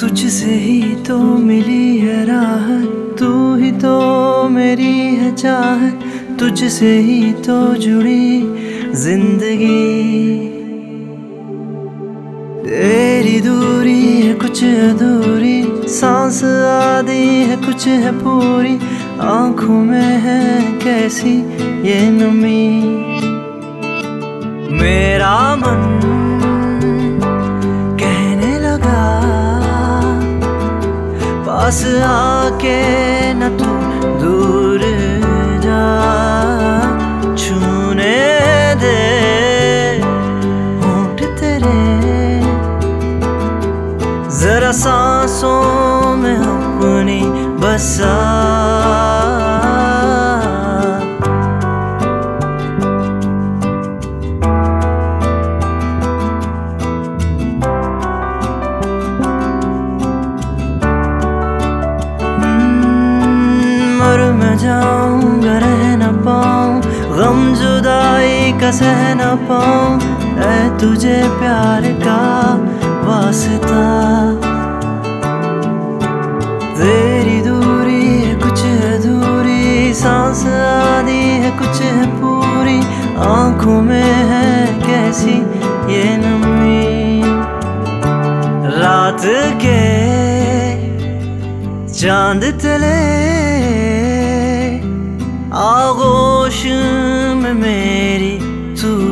तुझसे ही तो मिली है राहत तू ही तो मेरी है चाहत तुझसे ही तो जुड़ी ज़िंदगी। तेरी दूरी है कुछ अधूरी, सांस आदि है कुछ है पूरी, आँखों में है कैसी ये नमी? मेरा मन पास आके न तू दूर जा। छूने दे होंठ तेरे। जरा सांसों में अपनी बसा गम जुदाई का सह न पाऊँ, ऐ तुझे प्यार का वास्ता। तेरी दूरी है कुछ अधूरी, सांस आदि है कुछ है पूरी, आँखों में है कैसी ये नमी। रात के चाँद तले